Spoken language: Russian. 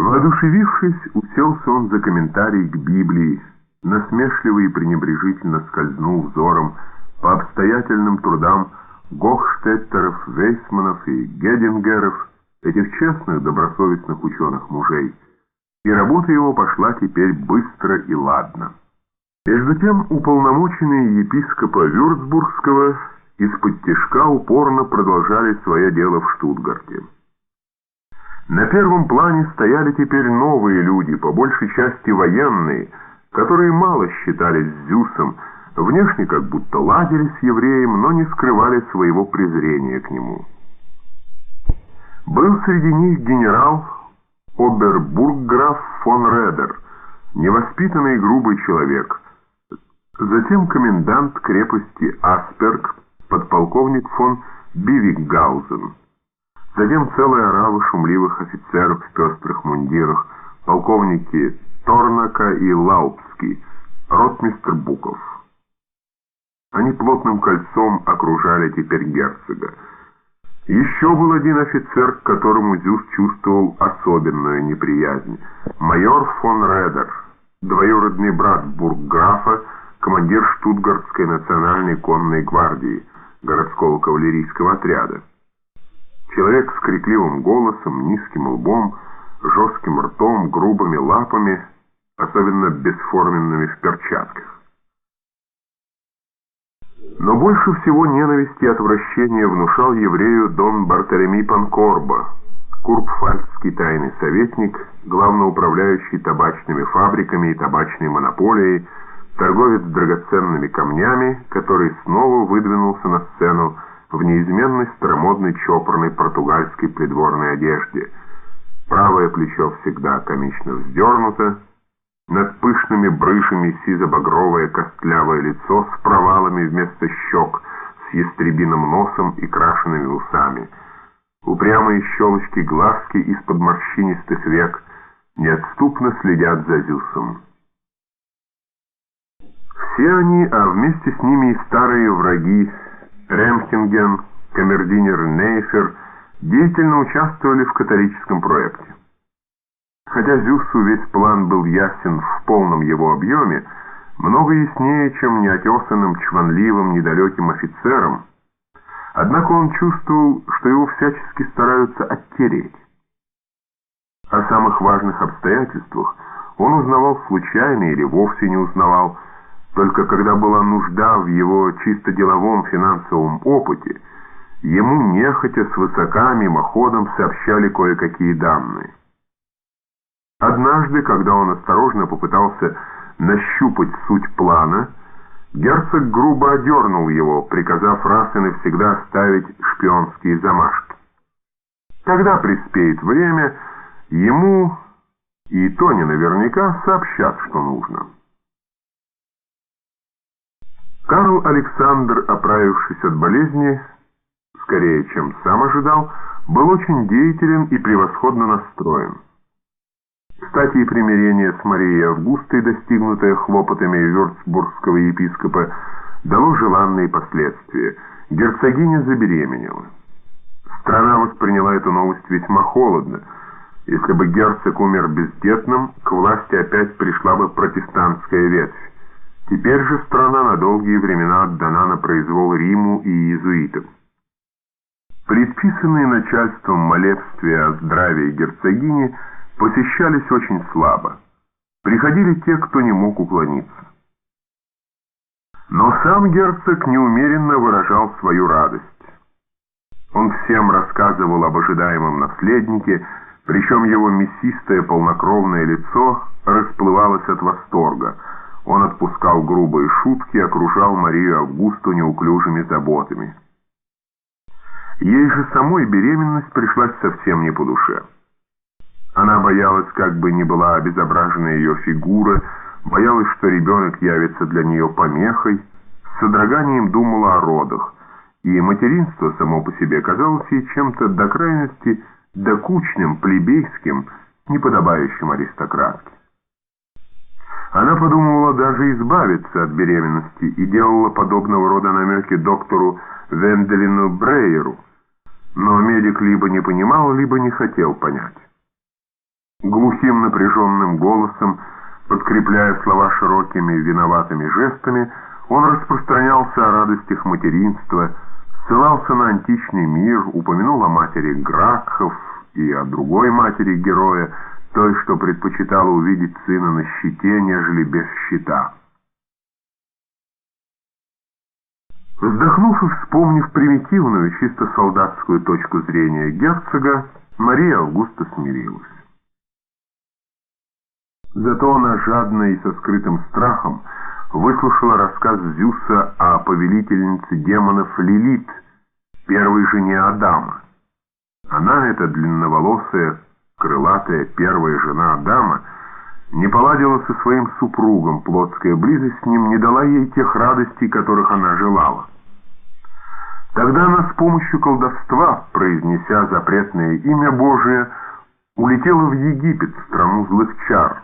Воодушевившись, уселся он за комментарий к Библии, насмешливо и пренебрежительно скользнул взором по обстоятельным трудам Гохштеттеров, Вейсманов и Гедингеров, этих честных, добросовестных ученых-мужей, и работа его пошла теперь быстро и ладно. Между тем уполномоченные епископа Вюрцбургского из-под тяжка упорно продолжали свое дело в Штутгарте. На первом плане стояли теперь новые люди, по большей части военные, которые мало считались Зюсом, внешне как будто ладили с евреем, но не скрывали своего презрения к нему. Был среди них генерал Обербургграф фон Редер, невоспитанный и грубый человек. Затем комендант крепости Асперг, подполковник фон Бивикгаузен. Затем целая орава шумливых офицеров в пестрых мундирах, полковники Торнака и Лаупский, ротмистр Буков. Они плотным кольцом окружали теперь герцога. Еще был один офицер, к которому Зюс чувствовал особенную неприязнь. Майор фон Редер, двоюродный брат бургграфа, командир Штутгартской национальной конной гвардии, городского кавалерийского отряда. Человек с крикливым голосом, низким лбом, жестким ртом, грубыми лапами, особенно бесформенными в перчатках. Но больше всего ненависти и отвращения внушал еврею Дон Бартолеми Панкорба, курпфальцский тайный советник, главноуправляющий табачными фабриками и табачной монополией, торговец драгоценными камнями, который снова выдвинулся на сцену в неизменной старомодной чопорной португальской придворной одежде. Правое плечо всегда комично вздернуто, над пышными брыжами сизо-багровое костлявое лицо с провалами вместо щек, с ястребиным носом и крашенными усами. Упрямые щелочки глазки из-под морщинистых век неотступно следят за Зюсом. Все они, а вместе с ними и старые враги, Ремхинген, камердинер Нейфер деятельно участвовали в католическом проекте. Хотя Зюсу весь план был ясен в полном его объеме, много яснее, чем неотесанным, чванливым, недалеким офицерам, однако он чувствовал, что его всячески стараются оттереть. О самых важных обстоятельствах он узнавал случайно или вовсе не узнавал, только когда была нужда в его чисто деловом финансовом опыте, ему нехотя свысока мимоходом сообщали кое-какие данные. Однажды, когда он осторожно попытался нащупать суть плана, герцог грубо одернул его, приказав раз и навсегда оставить шпионские замашки. Когда приспеет время, ему и то не наверняка сообщат, что нужно. Карл Александр, оправившись от болезни, скорее, чем сам ожидал, был очень деятелен и превосходно настроен. Кстати, и примирение с Марией Августой, достигнутое хлопотами вюрцбургского епископа, дало желанные последствия. Герцогиня забеременела. Страна восприняла эту новость весьма холодно. Если бы герцог умер бездетным, к власти опять пришла бы протестантская ветвь. Теперь же страна на долгие времена отдана на произвол Риму и иезуитам. Предписанные начальством молебствия о здравии герцогини посещались очень слабо. Приходили те, кто не мог уклониться. Но сам герцог неумеренно выражал свою радость. Он всем рассказывал об ожидаемом наследнике, причем его мясистое полнокровное лицо расплывалось от восторга – он отпускал грубые шутки, окружал Марию Августу неуклюжими заботами. Ей же самой беременность пришлась совсем не по душе. Она боялась, как бы ни была обезображена ее фигура, боялась, что ребенок явится для нее помехой, с содроганием думала о родах, и материнство само по себе казалось ей чем-то до крайности докучным, плебейским, неподобающим аристократке. Она подумывала даже избавиться от беременности и делала подобного рода намеки доктору Венделину Брейеру, но медик либо не понимал, либо не хотел понять. глухим напряженным голосом, подкрепляя слова широкими виноватыми жестами, он распространялся о радостях материнства, ссылался на античный мир, упомянул о матери Гракхов и о другой матери героя, той, что предпочитала увидеть сына на щите, нежели без щита. Вздохнув и вспомнив примитивную, чисто солдатскую точку зрения герцога, Мария Августа смирилась. Зато она жадно и со скрытым страхом выслушала рассказ Зюса о повелительнице демонов Лилит, первой жене Адама. Она, эта длинноволосая, крылатая первая жена Адама, не поладила со своим супругом, плотская близость с ним не дала ей тех радостей, которых она желала. Тогда она с помощью колдовства, произнеся запретное имя Божие, улетела в Египет, страну злых чар,